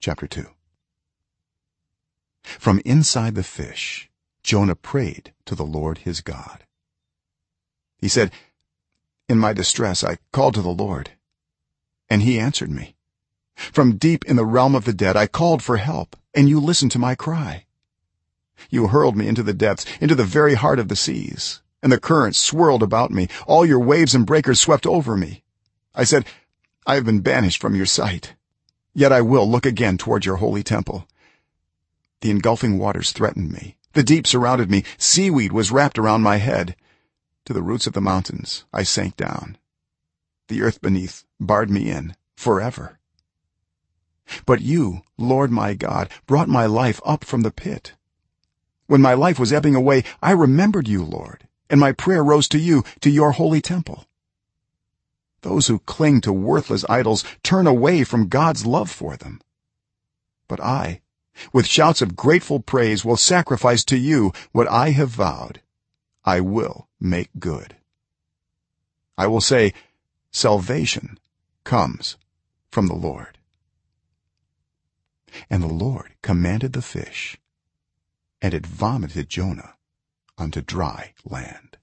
chapter 2 from inside the fish jonah prayed to the lord his god. He said in my distress i called to the lord and he answered me. From deep in the realm of the dead i called for help and you listened to my cry. You hurled me into the depths into the very heart of the seas and the currents swirled about me. All your waves and breakers swept over me. I said i have been banished from your sight yet i will look again toward your holy temple. The engulfing waters threatened me. The deep surrounded me. Seaweed was wrapped around my head. To the roots of the mountains i sank down. The earth beneath barred me in forever. But you lord my god brought my life up from the pit. When my life was ebbing away i remembered you lord and my prayer rose to you to your holy temple those who cling to worthless idols turn away from god's love for them. But i with shouts of grateful praise will sacrifice to you what i have vowed. I will make good. I will say salvation comes from the lord. And the lord commanded the fish and it vomited jonah unto dry land